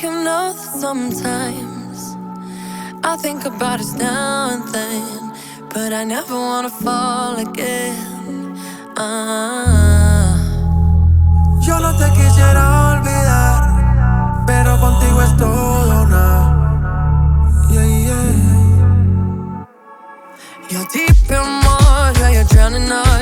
You know that sometimes I think about us now and then, but I never wanna fall again. Ah. Yo no te quisiera olvidar, pero contigo es todo. Yeah, yeah. You're deep in water, you're drowning.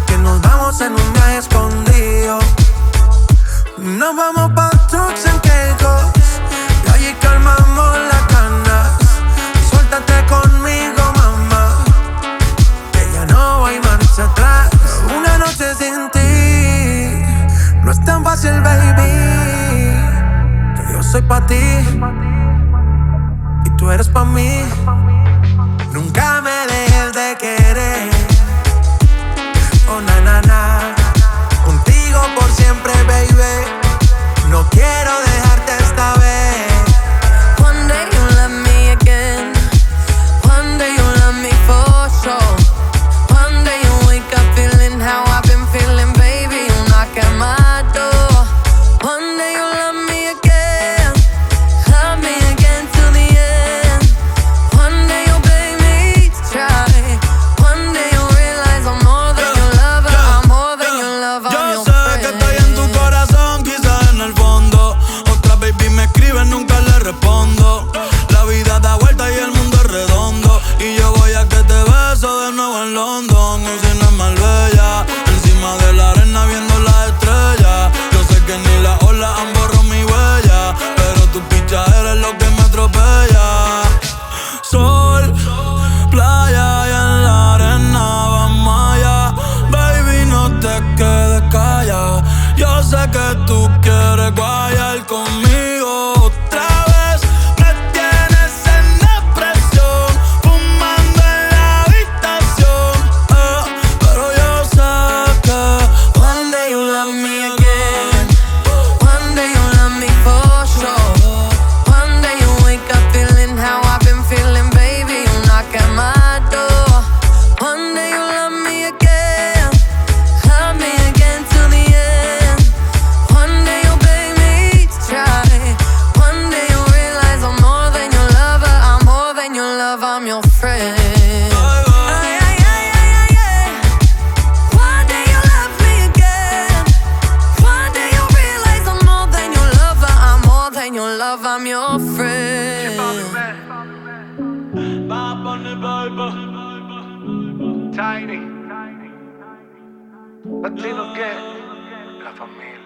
que nos vamos en un viaje escondido. Nos vamos pa' trucks en y allí calmamos las canas. Suéltate conmigo, mamá, que ya no hay marcha atrás. Una noche sin ti no es tan fácil, baby. Que yo soy pa' ti y tú eres pa' mí. casa que tú quieras. friend. Tiny, latino que la familia.